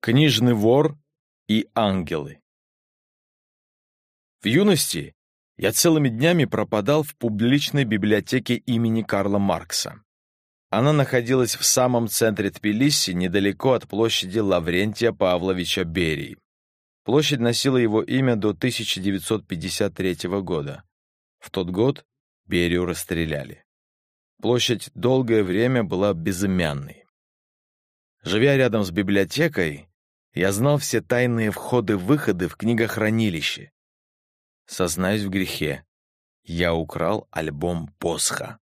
Книжный вор и ангелы. В юности я целыми днями пропадал в публичной библиотеке имени Карла Маркса. Она находилась в самом центре Тбилиси, недалеко от площади Лаврентия Павловича Берии. Площадь носила его имя до 1953 года. В тот год Берию расстреляли. Площадь долгое время была безымянной. Живя рядом с библиотекой, я знал все тайные входы-выходы в книгохранилище. Сознаюсь в грехе. Я украл альбом Босха.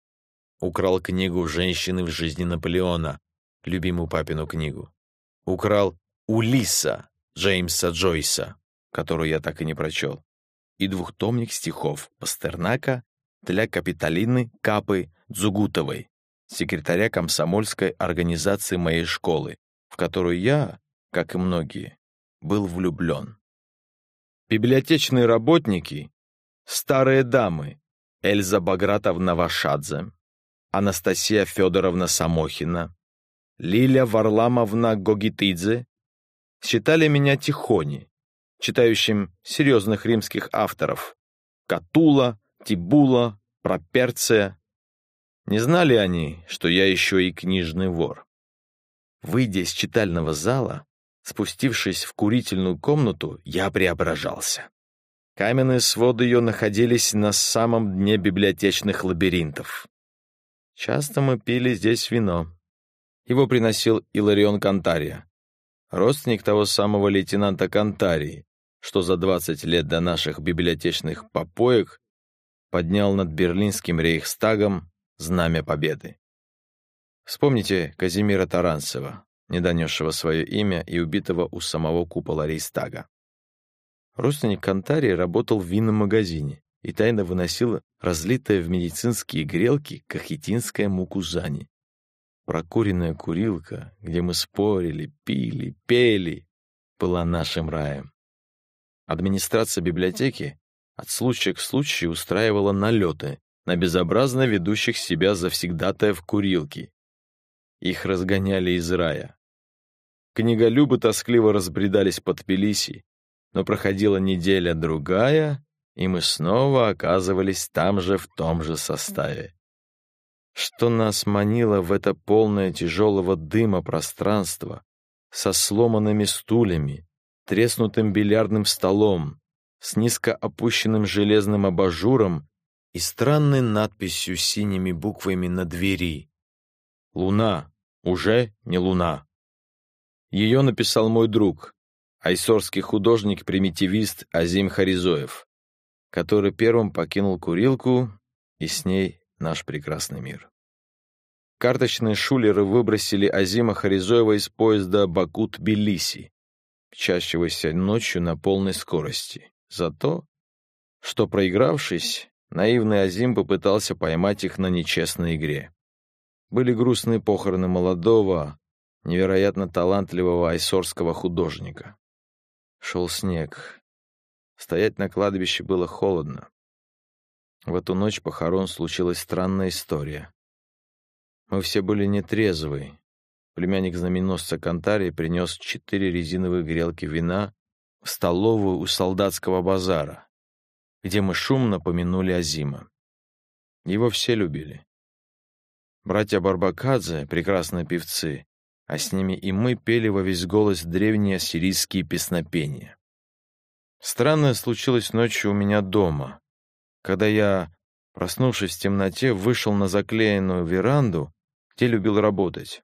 Украл книгу «Женщины в жизни Наполеона», любимую папину книгу. Украл «Улиса» Джеймса Джойса, которую я так и не прочел. И двухтомник стихов Пастернака для Капиталины Капы Дзугутовой, секретаря комсомольской организации моей школы, в которую я, как и многие, был влюблен. Библиотечные работники, старые дамы, Эльза Багратовна Вашадзе, Анастасия Федоровна Самохина, Лиля Варламовна Гогитидзе считали меня тихони, читающим серьезных римских авторов Катула, Тибула, Проперция, не знали они, что я еще и книжный вор. Выйдя из читального зала, спустившись в курительную комнату, я преображался. Каменные своды ее находились на самом дне библиотечных лабиринтов. Часто мы пили здесь вино. Его приносил Иларион Кантария, родственник того самого лейтенанта Кантарии, что за 20 лет до наших библиотечных попоек поднял над Берлинским рейхстагом Знамя Победы. Вспомните Казимира Таранцева, не донесшего свое имя и убитого у самого купола Рейстага. Родственник Кантари работал в винном магазине и тайно выносил разлитое в медицинские грелки кахетинское мукузани. Прокуренная курилка, где мы спорили, пили, пели, была нашим раем. Администрация библиотеки от случая к случаю устраивала налеты на безобразно ведущих себя завсегдатаев курилки. Их разгоняли из рая. Книголюбы тоскливо разбредались под Тбилиси, но проходила неделя-другая, и мы снова оказывались там же в том же составе. Что нас манило в это полное тяжелого дыма пространство со сломанными стульями, треснутым бильярдным столом, с низко опущенным железным абажуром и странной надписью синими буквами на двери. «Луна. Уже не луна». Ее написал мой друг, айсорский художник-примитивист Азим Харизоев, который первым покинул курилку и с ней наш прекрасный мир. Карточные шулеры выбросили Азима Харизоева из поезда Баку-Тбилиси, мчащегося ночью на полной скорости, за то, что, проигравшись, Наивный Азим попытался поймать их на нечестной игре. Были грустные похороны молодого, невероятно талантливого айсорского художника. Шел снег. Стоять на кладбище было холодно. В эту ночь похорон случилась странная история. Мы все были нетрезвы. Племянник знаменосца Кантарии принес четыре резиновые грелки вина в столовую у солдатского базара где мы шумно помянули Азима. Его все любили. Братья Барбакадзе — прекрасные певцы, а с ними и мы пели во весь голос древние ассирийские песнопения. Странное случилось ночью у меня дома, когда я, проснувшись в темноте, вышел на заклеенную веранду, где любил работать.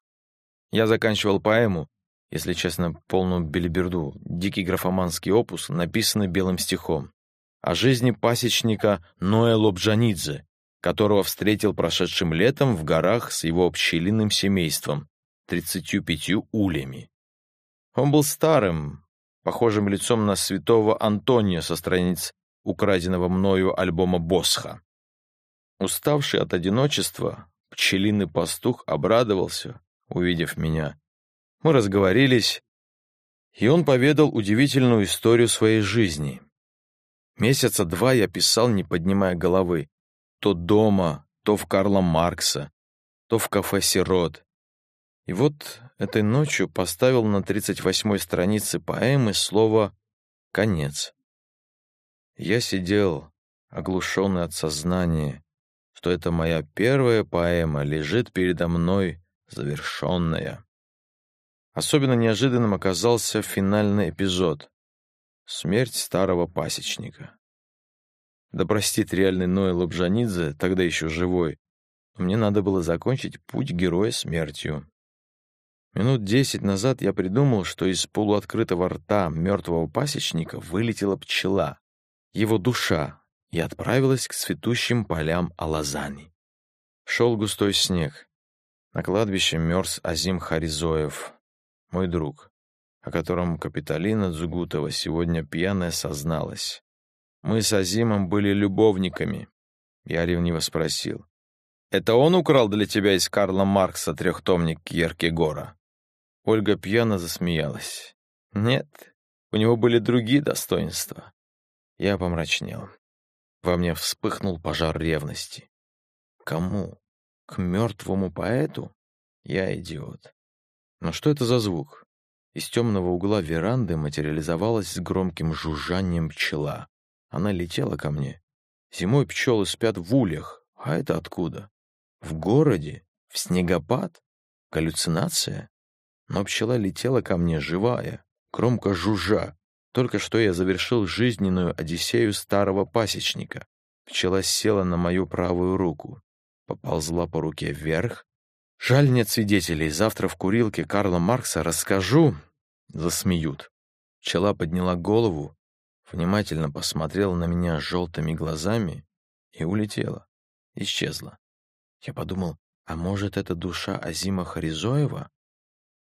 Я заканчивал поэму, если честно, полную белиберду, дикий графоманский опус, написанный белым стихом о жизни пасечника Ноэ Лобжанидзе, которого встретил прошедшим летом в горах с его пчелиным семейством, 35 улями. Он был старым, похожим лицом на святого Антония со страниц украденного мною альбома Босха. Уставший от одиночества, пчелиный пастух обрадовался, увидев меня. Мы разговорились, и он поведал удивительную историю своей жизни. Месяца два я писал, не поднимая головы. То дома, то в Карла Маркса, то в кафе «Сирот». И вот этой ночью поставил на 38-й странице поэмы слово «конец». Я сидел, оглушенный от сознания, что это моя первая поэма лежит передо мной завершенная. Особенно неожиданным оказался финальный эпизод — смерть старого пасечника. Да простит реальный Ноэ Лобжанидзе, тогда еще живой, но мне надо было закончить путь героя смертью. Минут десять назад я придумал, что из полуоткрытого рта мертвого пасечника вылетела пчела, его душа, и отправилась к цветущим полям Алазани. Шел густой снег. На кладбище мерз Азим Харизоев, мой друг, о котором Капитолина Дзугутова сегодня пьяная созналась. Мы с Азимом были любовниками. Я ревниво спросил. «Это он украл для тебя из Карла Маркса трехтомник Кьеркегора?» Ольга пьяно засмеялась. «Нет, у него были другие достоинства». Я помрачнел. Во мне вспыхнул пожар ревности. Кому? К мертвому поэту? Я идиот. Но что это за звук? Из темного угла веранды материализовалась с громким жужжанием пчела. Она летела ко мне. Зимой пчелы спят в ульях. А это откуда? В городе? В снегопад? Галлюцинация? Но пчела летела ко мне живая, громко жужжа, только что я завершил жизненную одиссею старого пасечника. Пчела села на мою правую руку, поползла по руке вверх. Жаль, нет свидетелей. Завтра в курилке Карла Маркса расскажу. Засмеют. Пчела подняла голову, внимательно посмотрела на меня желтыми глазами и улетела. Исчезла. Я подумал, а может, это душа Азима Харизоева?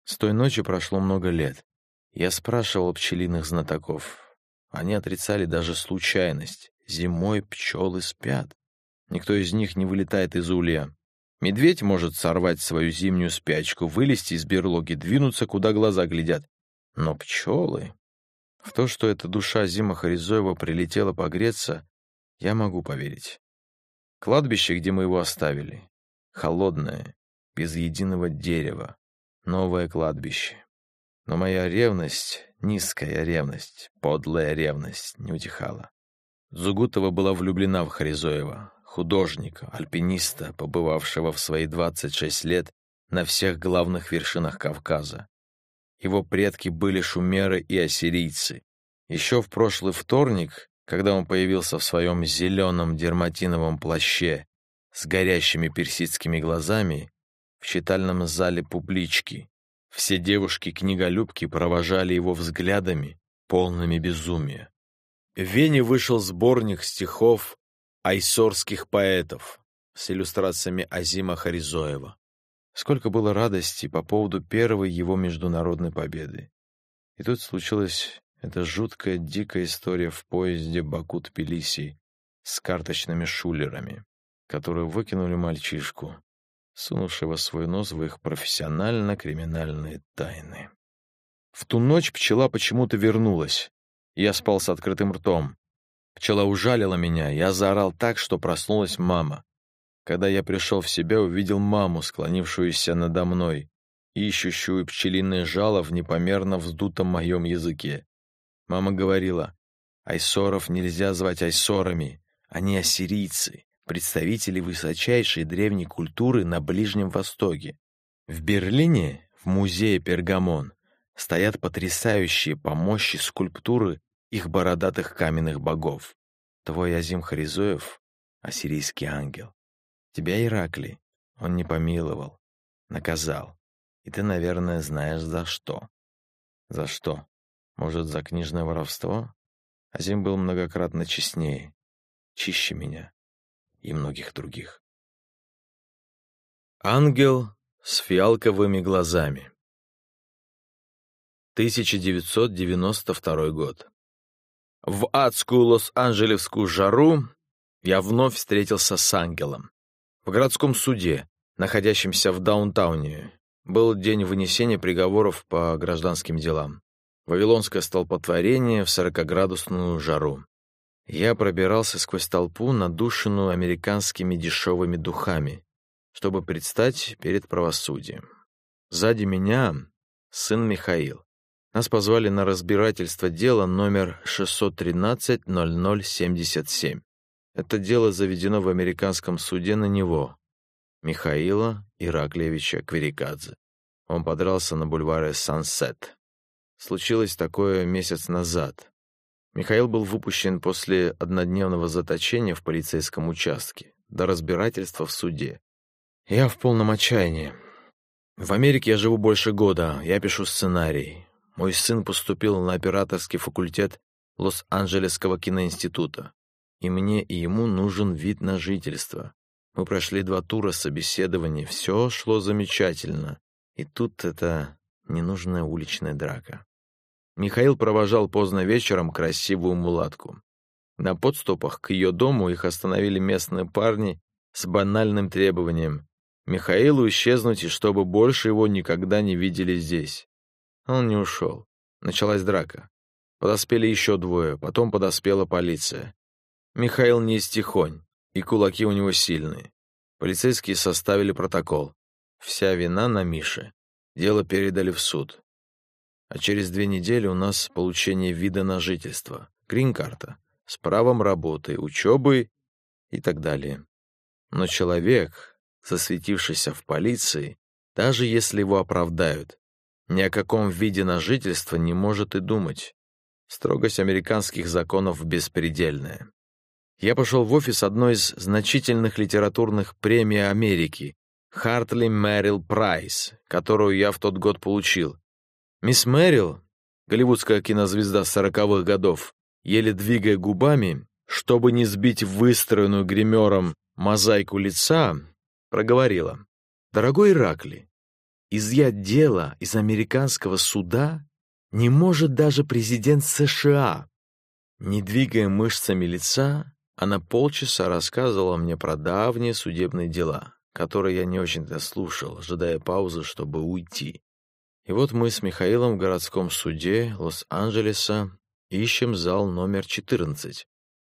С той ночи прошло много лет. Я спрашивал пчелиных знатоков. Они отрицали даже случайность. Зимой пчелы спят. Никто из них не вылетает из улья. Медведь может сорвать свою зимнюю спячку, вылезти из берлоги, двинуться, куда глаза глядят. Но пчелы... В то, что эта душа Зима Харизоева прилетела погреться, я могу поверить. Кладбище, где мы его оставили, холодное, без единого дерева, новое кладбище. Но моя ревность, низкая ревность, подлая ревность не утихала. Зугутова была влюблена в Харизоева, художника, альпиниста, побывавшего в свои 26 лет на всех главных вершинах Кавказа. Его предки были шумеры и ассирийцы. Еще в прошлый вторник, когда он появился в своем зеленом дерматиновом плаще с горящими персидскими глазами в читальном зале публички, все девушки-книголюбки провожали его взглядами, полными безумия. В Вене вышел сборник стихов айсорских поэтов с иллюстрациями Азима Харизоева. Сколько было радости по поводу первой его международной победы. И тут случилась эта жуткая, дикая история в поезде Баку-Тбилиси с карточными шулерами, которые выкинули мальчишку, сунувшего свой нос в их профессионально-криминальные тайны. В ту ночь пчела почему-то вернулась. Я спал с открытым ртом. Пчела ужалила меня, я заорал так, что проснулась мама. Когда я пришел в себя, увидел маму, склонившуюся надо мной, ищущую пчелиное жало в непомерно вздутом моем языке. Мама говорила, «Айсоров нельзя звать айсорами, они ассирийцы представители высочайшей древней культуры на Ближнем Востоке. В Берлине, в музее Пергамон, стоят потрясающие по мощи скульптуры их бородатых каменных богов. Твой Азим Харизоев — ассирийский ангел. Тебя, Иракли, он не помиловал, наказал. И ты, наверное, знаешь, за что. За что? Может, за книжное воровство? Азим был многократно честнее, чище меня и многих других. Ангел с фиалковыми глазами 1992 год. В адскую Лос-Анджелесскую жару я вновь встретился с ангелом. В городском суде, находящемся в даунтауне, был день вынесения приговоров по гражданским делам. Вавилонское столпотворение в сорокоградусную жару. Я пробирался сквозь толпу, надушенную американскими дешевыми духами, чтобы предстать перед правосудием. Сзади меня сын Михаил. Нас позвали на разбирательство дела номер 613-0077. Это дело заведено в американском суде на него, Михаила Ираклевича Кверикадзе. Он подрался на бульваре Сансет. Случилось такое месяц назад. Михаил был выпущен после однодневного заточения в полицейском участке до разбирательства в суде. Я в полном отчаянии. В Америке я живу больше года, я пишу сценарий. Мой сын поступил на операторский факультет Лос-Анджелесского киноинститута, и мне и ему нужен вид на жительство. Мы прошли два тура собеседований, все шло замечательно. И тут эта ненужная уличная драка. Михаил провожал поздно вечером красивую мулатку. На подступах к ее дому их остановили местные парни с банальным требованием Михаилу исчезнуть и чтобы больше его никогда не видели здесь. Он не ушел. Началась драка. Подоспели еще двое, потом подоспела полиция. Михаил не из тихонь, и кулаки у него сильные. Полицейские составили протокол. Вся вина на Мише. Дело передали в суд. А через две недели у нас получение вида на жительство, грин-карта, с правом работы, учебы и так далее. Но человек, засветившийся в полиции, даже если его оправдают, ни о каком виде на жительство не может и думать. Строгость американских законов беспредельная. Я пошел в офис одной из значительных литературных премий Америки, Хартли Мэрил Прайс, которую я в тот год получил, Мисс Мэрил, голливудская кинозвезда сороковых годов, еле двигая губами, чтобы не сбить выстроенную гримером мозаику лица, проговорила. «Дорогой Иракли, изъять дело из американского суда не может даже президент США». Не двигая мышцами лица, она полчаса рассказывала мне про давние судебные дела, которые я не очень-то слушал, ожидая паузы, чтобы уйти. И вот мы с Михаилом в городском суде Лос-Анджелеса ищем зал номер 14.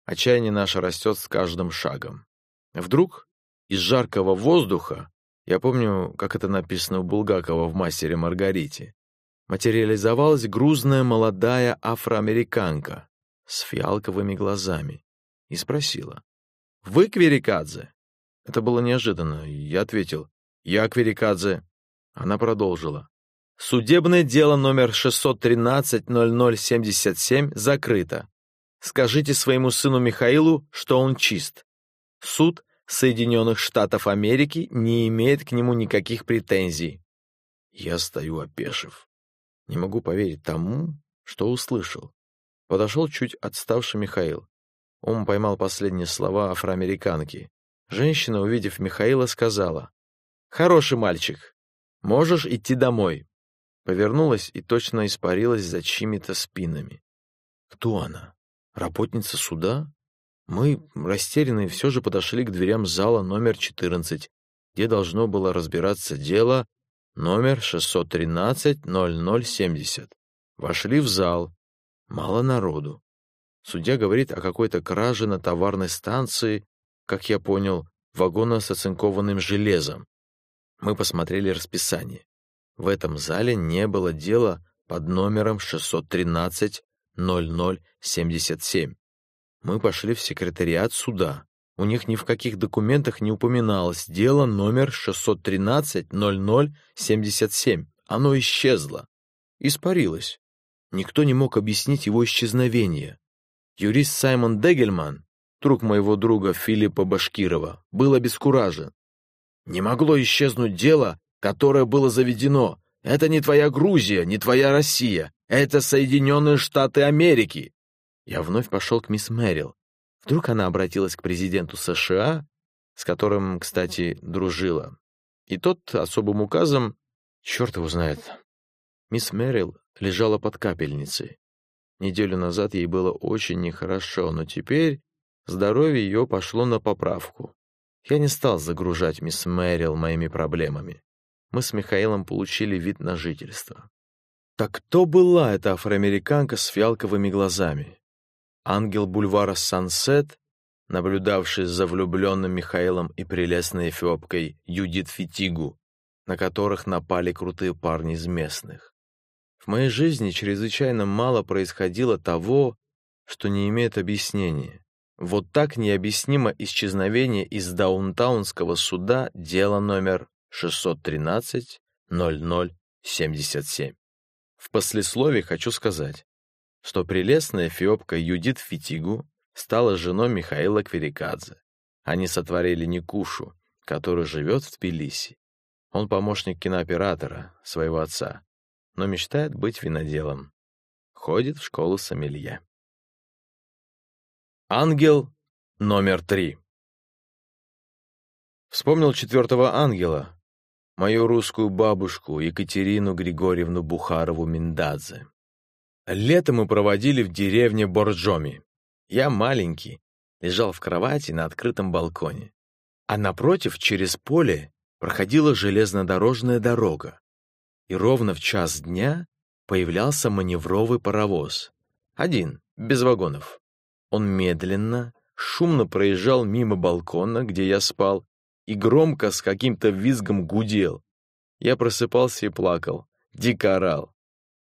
Отчаяние наше растет с каждым шагом. Вдруг из жаркого воздуха, я помню, как это написано у Булгакова в «Мастере Маргарите», материализовалась грузная молодая афроамериканка с фиалковыми глазами и спросила, «Вы Кверикадзе?» Это было неожиданно, я ответил, «Я Кверикадзе». Она продолжила, Судебное дело номер 613-0077 закрыто. Скажите своему сыну Михаилу, что он чист. Суд Соединенных Штатов Америки не имеет к нему никаких претензий. Я стою опешив. Не могу поверить тому, что услышал. Подошел чуть отставший Михаил. Он поймал последние слова афроамериканки. Женщина, увидев Михаила, сказала, «Хороший мальчик, можешь идти домой, Повернулась и точно испарилась за чьими-то спинами. Кто она? Работница суда? Мы, растерянные, все же подошли к дверям зала номер 14, где должно было разбираться дело номер 613-0070. Вошли в зал. Мало народу. Судья говорит о какой-то краже на товарной станции, как я понял, вагона с оцинкованным железом. Мы посмотрели расписание. В этом зале не было дела под номером 613-0077. Мы пошли в секретариат суда. У них ни в каких документах не упоминалось дело номер 613-0077. Оно исчезло. Испарилось. Никто не мог объяснить его исчезновение. Юрист Саймон Дегельман, друг моего друга Филиппа Башкирова, был обескуражен. Не могло исчезнуть дело, которое было заведено. Это не твоя Грузия, не твоя Россия. Это Соединенные Штаты Америки. Я вновь пошел к мисс Мэрил. Вдруг она обратилась к президенту США, с которым, кстати, дружила. И тот особым указом, черт его знает. Мисс Мэрил лежала под капельницей. Неделю назад ей было очень нехорошо, но теперь здоровье ее пошло на поправку. Я не стал загружать мисс Мэрил моими проблемами мы с Михаилом получили вид на жительство. Так кто была эта афроамериканка с фиалковыми глазами? Ангел бульвара Сансет, наблюдавший за влюбленным Михаилом и прелестной эфиопкой Юдит Фитигу, на которых напали крутые парни из местных. В моей жизни чрезвычайно мало происходило того, что не имеет объяснения. Вот так необъяснимо исчезновение из даунтаунского суда дело номер 613-0077. В послесловии хочу сказать, что прелестная эфиопка Юдит Фитигу стала женой Михаила Кверикадзе. Они сотворили Никушу, который живет в Тбилиси. Он помощник кинооператора, своего отца, но мечтает быть виноделом. Ходит в школу сомелье. Ангел номер три. Вспомнил четвертого ангела, мою русскую бабушку Екатерину Григорьевну Бухарову-Миндадзе. Лето мы проводили в деревне Борджоми. Я маленький, лежал в кровати на открытом балконе. А напротив, через поле, проходила железнодорожная дорога. И ровно в час дня появлялся маневровый паровоз. Один, без вагонов. Он медленно, шумно проезжал мимо балкона, где я спал, и громко с каким-то визгом гудел. Я просыпался и плакал, дико орал.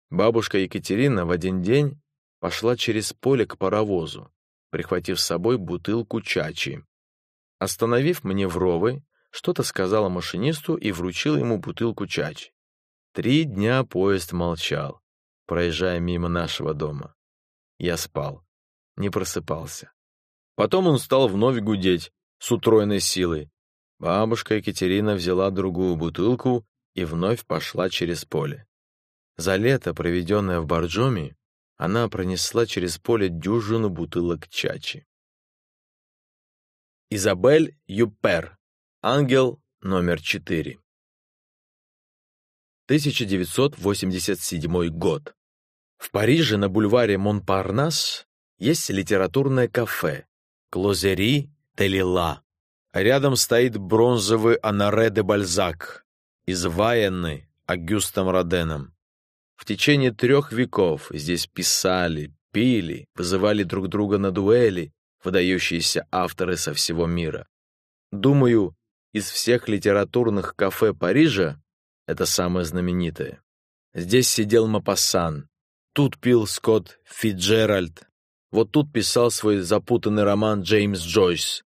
Бабушка Екатерина в один день пошла через поле к паровозу, прихватив с собой бутылку чачи. Остановив мне что-то сказала машинисту и вручила ему бутылку чачи. Три дня поезд молчал, проезжая мимо нашего дома. Я спал не просыпался. Потом он стал вновь гудеть с утроенной силой. Бабушка Екатерина взяла другую бутылку и вновь пошла через поле. За лето, проведенное в Борджоме, она пронесла через поле дюжину бутылок чачи. Изабель Юпер. Ангел номер 4. 1987 год. В Париже на бульваре Монпарнас есть литературное кафе «Клозери де Лила». Рядом стоит бронзовый Анаре де Бальзак, изваянный Агюстом Роденом. В течение трех веков здесь писали, пили, вызывали друг друга на дуэли выдающиеся авторы со всего мира. Думаю, из всех литературных кафе Парижа это самое знаменитое. Здесь сидел Мапассан, тут пил Скотт Фиджеральд, вот тут писал свой запутанный роман Джеймс Джойс,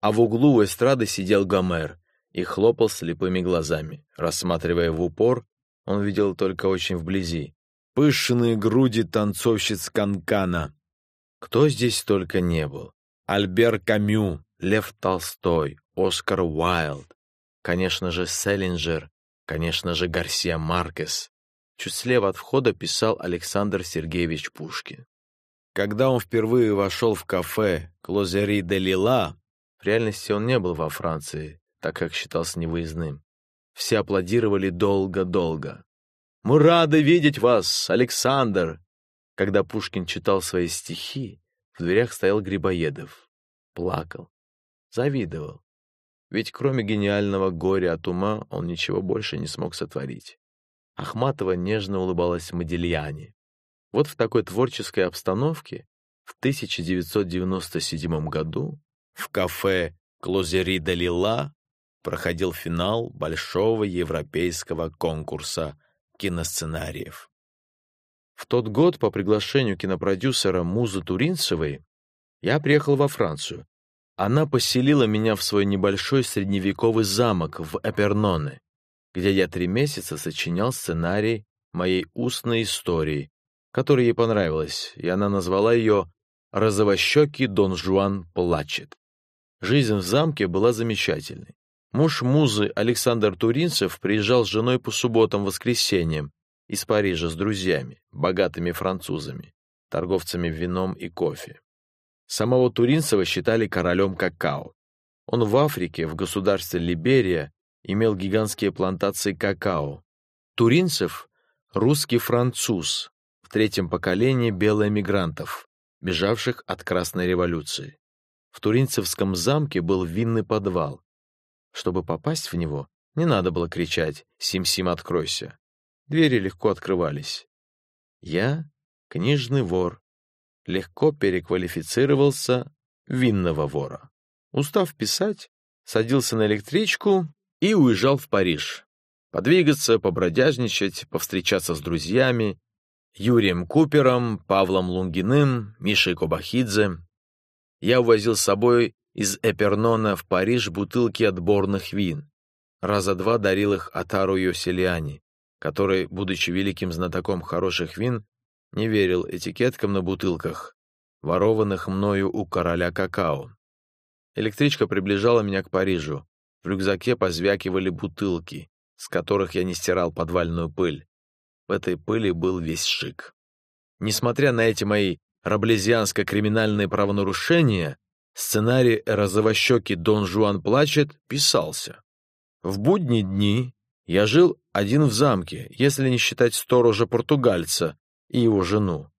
а в углу у эстрады сидел Гомер и хлопал слепыми глазами. Рассматривая в упор, он видел только очень вблизи. Пышные груди танцовщиц Канкана. Кто здесь только не был. Альбер Камю, Лев Толстой, Оскар Уайлд, конечно же, Селлинджер, конечно же, Гарсия Маркес. Чуть слева от входа писал Александр Сергеевич Пушкин. Когда он впервые вошел в кафе «Клозери де Лила», в реальности он не был во Франции, так как считался невыездным. Все аплодировали долго-долго. «Мы рады видеть вас, Александр!» Когда Пушкин читал свои стихи, в дверях стоял Грибоедов. Плакал. Завидовал. Ведь кроме гениального горя от ума он ничего больше не смог сотворить. Ахматова нежно улыбалась Модильяне. Вот в такой творческой обстановке в 1997 году в кафе «Клозери де Лила» проходил финал большого европейского конкурса киносценариев. В тот год по приглашению кинопродюсера Музы Туринцевой я приехал во Францию. Она поселила меня в свой небольшой средневековый замок в Эперноне, где я три месяца сочинял сценарий моей устной истории которая ей понравилась, и она назвала ее «Розовощекий Дон Жуан плачет». Жизнь в замке была замечательной. Муж Музы Александр Туринцев приезжал с женой по субботам-воскресеньям из Парижа с друзьями, богатыми французами, торговцами вином и кофе. Самого Туринцева считали королем какао. Он в Африке, в государстве Либерия, имел гигантские плантации какао. Туринцев — русский француз, в третьем поколении белоэмигрантов, бежавших от Красной революции. В Туринцевском замке был винный подвал. Чтобы попасть в него, не надо было кричать «Сим-Сим, откройся!». Двери легко открывались. Я, книжный вор, легко переквалифицировался винного вора. Устав писать, садился на электричку и уезжал в Париж. Подвигаться, побродяжничать, повстречаться с друзьями, Юрием Купером, Павлом Лунгиным, Мишей Кобахидзе. Я увозил с собой из Эпернона в Париж бутылки отборных вин. Раза два дарил их Атару Йоселиани, который, будучи великим знатоком хороших вин, не верил этикеткам на бутылках, ворованных мною у короля какао. Электричка приближала меня к Парижу. В рюкзаке позвякивали бутылки, с которых я не стирал подвальную пыль. В этой пыли был весь шик. Несмотря на эти мои раблезианско-криминальные правонарушения, сценарий «Розовощекий Дон Жуан плачет» писался. В будние дни я жил один в замке, если не считать сторожа-португальца и его жену.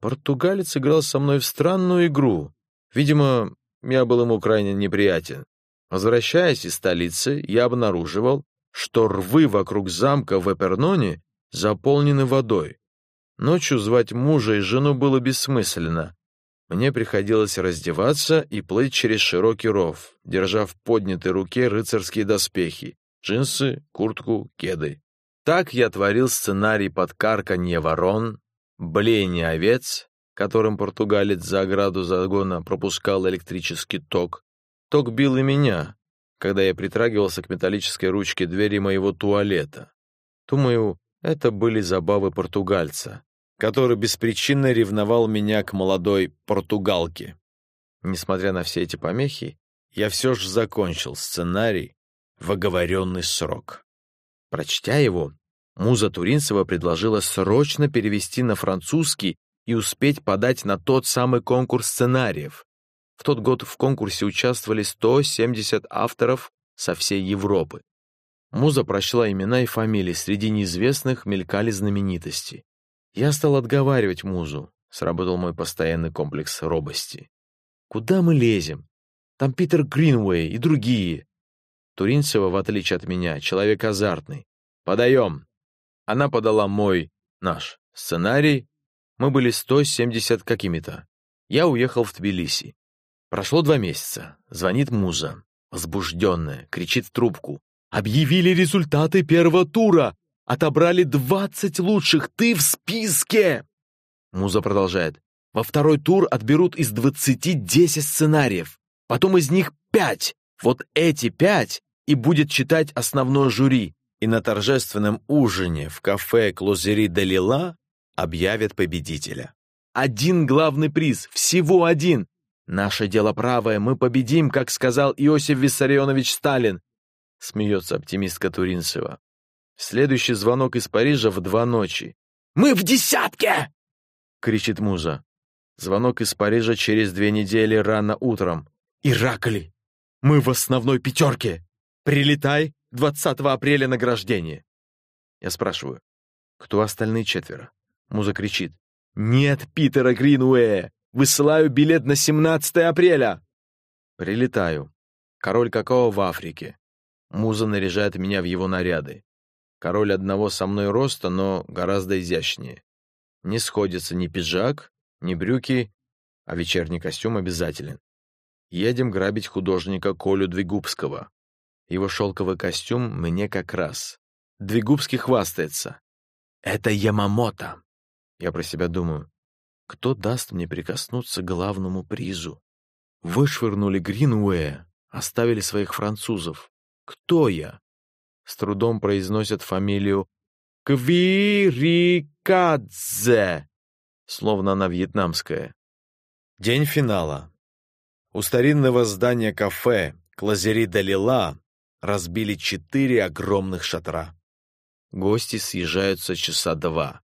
Португалец играл со мной в странную игру. Видимо, я был ему крайне неприятен. Возвращаясь из столицы, я обнаруживал, что рвы вокруг замка в Эперноне заполнены водой. Ночью звать мужа и жену было бессмысленно. Мне приходилось раздеваться и плыть через широкий ров, держа в поднятой руке рыцарские доспехи, джинсы, куртку, кеды. Так я творил сценарий под карканье ворон, блеяние овец, которым португалец за ограду загона пропускал электрический ток. Ток бил и меня, когда я притрагивался к металлической ручке двери моего туалета. Думаю, это были забавы португальца, который беспричинно ревновал меня к молодой португалке. Несмотря на все эти помехи, я все же закончил сценарий в оговоренный срок. Прочтя его, муза Туринцева предложила срочно перевести на французский и успеть подать на тот самый конкурс сценариев. В тот год в конкурсе участвовали 170 авторов со всей Европы. Муза прочла имена и фамилии, среди неизвестных мелькали знаменитости. Я стал отговаривать Музу, сработал мой постоянный комплекс робости. «Куда мы лезем? Там Питер Гринвей и другие». Туринцева, в отличие от меня, человек азартный. «Подаем». Она подала мой, наш, сценарий. Мы были 170 какими-то. Я уехал в Тбилиси. Прошло два месяца. Звонит Муза. Возбужденная, кричит в трубку. Объявили результаты первого тура. Отобрали двадцать лучших. Ты в списке!» Муза продолжает. «Во второй тур отберут из двадцати десять сценариев. Потом из них пять. Вот эти пять и будет читать основное жюри. И на торжественном ужине в кафе Клозери де Лила объявят победителя. Один главный приз, всего один. Наше дело правое, мы победим, как сказал Иосиф Виссарионович Сталин. Смеется оптимистка Туринцева. Следующий звонок из Парижа в два ночи. «Мы в десятке!» — кричит Муза. Звонок из Парижа через две недели рано утром. «Иракли! Мы в основной пятерке! Прилетай 20 апреля награждение!» Я спрашиваю, кто остальные четверо? Муза кричит. «Нет Питера Гринуэя! Высылаю билет на 17 апреля!» Прилетаю. Король какао в Африке. Муза наряжает меня в его наряды. Король одного со мной роста, но гораздо изящнее. Не сходится ни пиджак, ни брюки, а вечерний костюм обязателен. Едем грабить художника Колю Двигубского. Его шелковый костюм мне как раз. Двигубский хвастается. «Это Ямамото!» Я про себя думаю. Кто даст мне прикоснуться к главному призу? Вышвырнули Гринуэя, оставили своих французов. Кто я? С трудом произносят фамилию Квирикадзе, словно она вьетнамская. День финала. У старинного здания кафе Клазери Далила разбили четыре огромных шатра. Гости съезжаются часа два.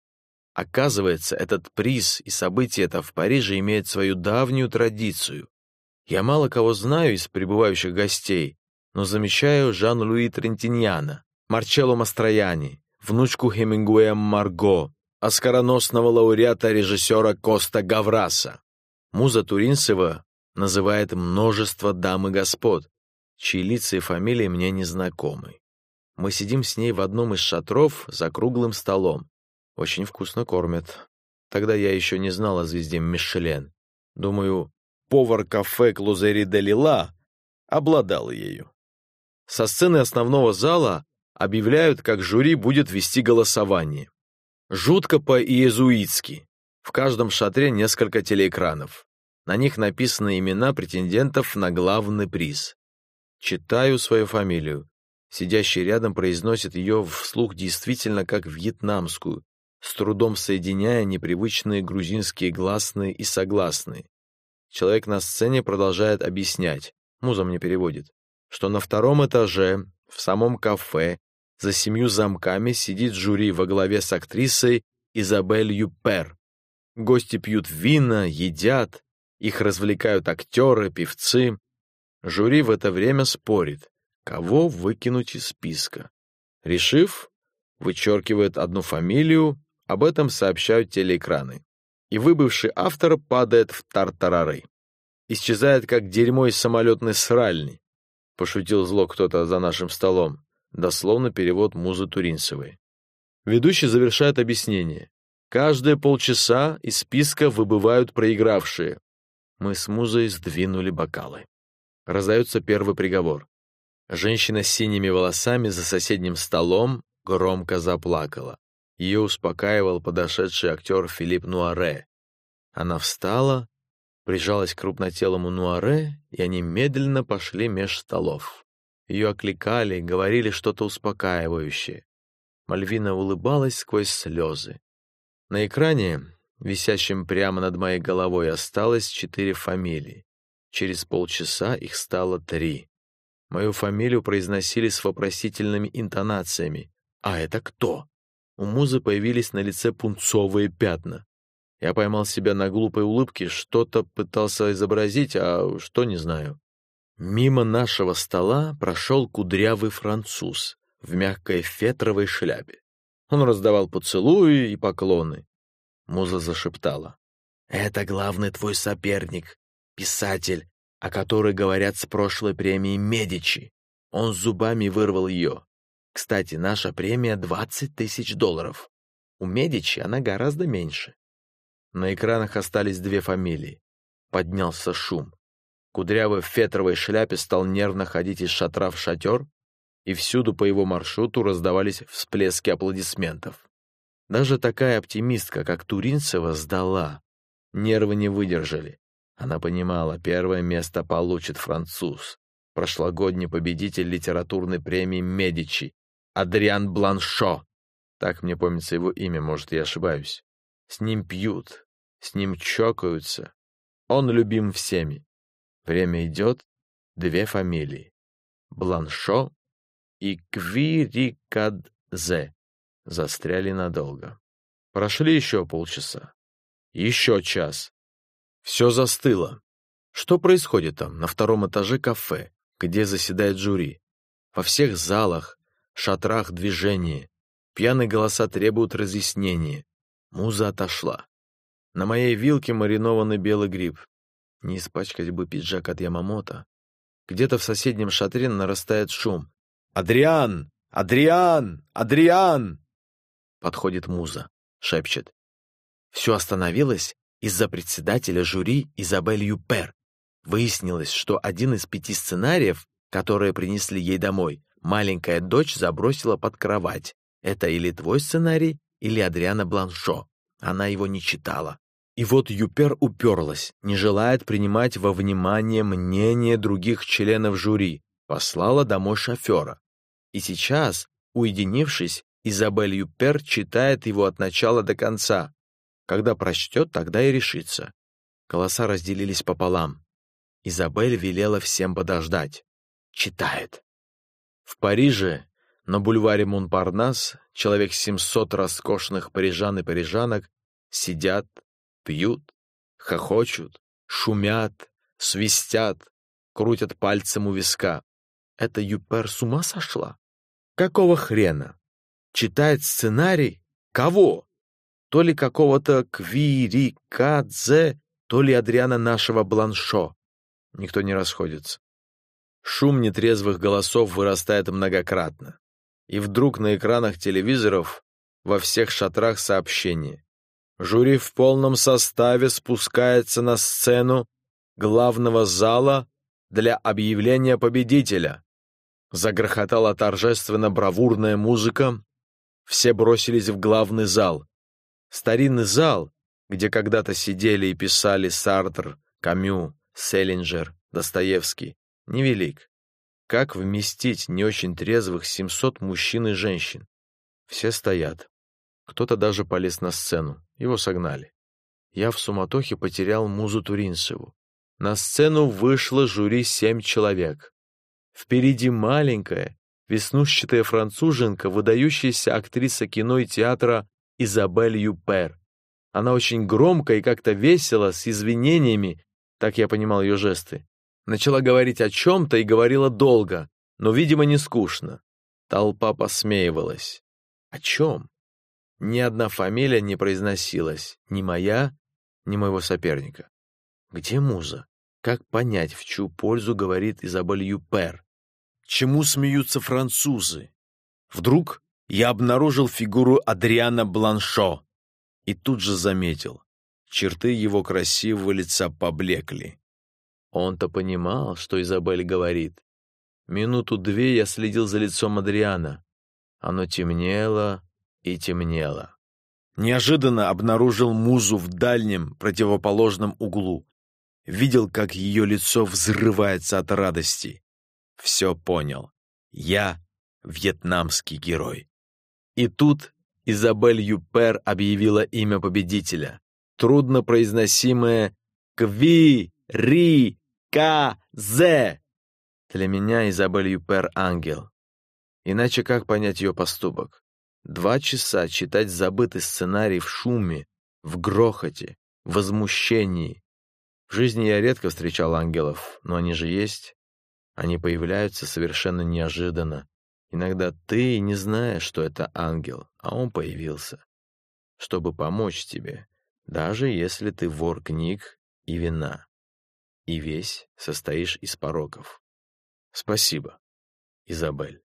Оказывается, этот приз и событие это в Париже имеют свою давнюю традицию. Я мало кого знаю из прибывающих гостей, но замечаю Жан-Луи Трентиньяна, Марчелло Мастрояни, внучку Хемингуэя Марго, оскароносного лауреата режиссера Коста Гавраса. Муза Туринцева называет множество дам и господ, чьи лица и фамилии мне не знакомы. Мы сидим с ней в одном из шатров за круглым столом. Очень вкусно кормят. Тогда я еще не знал о звезде Мишелен. Думаю, повар кафе Клузери де Лила обладал ею. Со сцены основного зала объявляют, как жюри будет вести голосование. Жутко по-иезуитски. В каждом шатре несколько телеэкранов. На них написаны имена претендентов на главный приз. Читаю свою фамилию. Сидящий рядом произносит ее вслух действительно как вьетнамскую, с трудом соединяя непривычные грузинские гласные и согласные. Человек на сцене продолжает объяснять, муза мне переводит, что на втором этаже, в самом кафе, за семью замками сидит жюри во главе с актрисой Изабель Юпер. Гости пьют вина, едят, их развлекают актеры, певцы. Жюри в это время спорит, кого выкинуть из списка. Решив, вычеркивает одну фамилию, об этом сообщают телеэкраны. И выбывший автор падает в тартарары. Исчезает, как дерьмо из самолетной сральни. Пошутил зло кто-то за нашим столом. Дословно перевод Музы Туринцевой. Ведущий завершает объяснение. Каждые полчаса из списка выбывают проигравшие. Мы с Музой сдвинули бокалы. Раздается первый приговор. Женщина с синими волосами за соседним столом громко заплакала. Ее успокаивал подошедший актер Филипп Нуаре. Она встала, прижалась к крупнотелому Нуаре, и они медленно пошли меж столов. Ее окликали, говорили что-то успокаивающее. Мальвина улыбалась сквозь слезы. На экране, висящем прямо над моей головой, осталось четыре фамилии. Через полчаса их стало три. Мою фамилию произносили с вопросительными интонациями. «А это кто?» У Музы появились на лице пунцовые пятна. Я поймал себя на глупой улыбке, что-то пытался изобразить, а что не знаю. Мимо нашего стола прошел кудрявый француз в мягкой фетровой шляпе. Он раздавал поцелуи и поклоны. Муза зашептала. «Это главный твой соперник, писатель, о которой говорят с прошлой премии Медичи. Он зубами вырвал ее. Кстати, наша премия — 20 тысяч долларов. У Медичи она гораздо меньше». На экранах остались две фамилии. Поднялся шум. Кудрявый в фетровой шляпе стал нервно ходить из шатра в шатер, и всюду по его маршруту раздавались всплески аплодисментов. Даже такая оптимистка, как Туринцева, сдала. Нервы не выдержали. Она понимала, первое место получит француз, прошлогодний победитель литературной премии «Медичи», Адриан Бланшо. Так мне помнится его имя, может, я ошибаюсь. С ним пьют, с ним чокаются. Он любим всеми. Время идет, две фамилии. Бланшо и Квирикадзе застряли надолго. Прошли еще полчаса. Еще час. Все застыло. Что происходит там, на втором этаже кафе, где заседает жюри? Во всех залах, шатрах движение. Пьяные голоса требуют разъяснения. Муза отошла. На моей вилке маринованный белый гриб. Не испачкать бы пиджак от Ямамото. Где-то в соседнем шатре нарастает шум. «Адриан! Адриан! Адриан!» Подходит муза, шепчет. Все остановилось из-за председателя жюри Изабель Юпер. Выяснилось, что один из пяти сценариев, которые принесли ей домой, маленькая дочь забросила под кровать. Это или твой сценарий, или Адриана Бланшо. Она его не читала. И вот Юпер уперлась, не желает принимать во внимание мнение других членов жюри, послала домой шофера. И сейчас, уединившись, Изабель Юпер читает его от начала до конца. Когда прочтет, тогда и решится. Голоса разделились пополам. Изабель велела всем подождать. Читает. В Париже, на бульваре Монпарнас, человек 700 роскошных парижан и парижанок сидят, пьют, хохочут, шумят, свистят, крутят пальцем у виска. Это Юпер с ума сошла? Какого хрена? Читает сценарий? Кого? То ли какого-то Квирикадзе, то ли Адриана нашего Бланшо. Никто не расходится. Шум нетрезвых голосов вырастает многократно. И вдруг на экранах телевизоров во всех шатрах сообщение. Жюри в полном составе спускается на сцену главного зала для объявления победителя. Загрохотала торжественно бравурная музыка. Все бросились в главный зал. Старинный зал, где когда-то сидели и писали Сартр, Камю, Селлинджер, Достоевский, невелик. Как вместить не очень трезвых 700 мужчин и женщин? Все стоят. Кто-то даже полез на сцену. Его согнали. Я в суматохе потерял музу Туринцеву. На сцену вышло жюри семь человек. Впереди маленькая, веснушчатая француженка, выдающаяся актриса кино и театра Изабель Юпер. Она очень громко и как-то весело, с извинениями, так я понимал ее жесты, начала говорить о чем-то и говорила долго, но, видимо, не скучно. Толпа посмеивалась. О чем? Ни одна фамилия не произносилась, ни моя, ни моего соперника. Где муза? Как понять, в чью пользу говорит Изабель Юпер? Чему смеются французы? Вдруг я обнаружил фигуру Адриана Бланшо и тут же заметил, черты его красивого лица поблекли. Он-то понимал, что Изабель говорит. Минуту-две я следил за лицом Адриана. Оно темнело и темнело. Неожиданно обнаружил музу в дальнем, противоположном углу. Видел, как ее лицо взрывается от радости. Все понял. Я вьетнамский герой. И тут Изабель Юпер объявила имя победителя. Трудно произносимое «Кви-ри-ка-зе». Для меня Изабель Юпер — ангел. Иначе как понять ее поступок? Два часа читать забытый сценарий в шуме, в грохоте, в возмущении. В жизни я редко встречал ангелов, но они же есть. Они появляются совершенно неожиданно. Иногда ты не знаешь, что это ангел, а он появился, чтобы помочь тебе, даже если ты вор книг и вина, и весь состоишь из пороков. Спасибо, Изабель.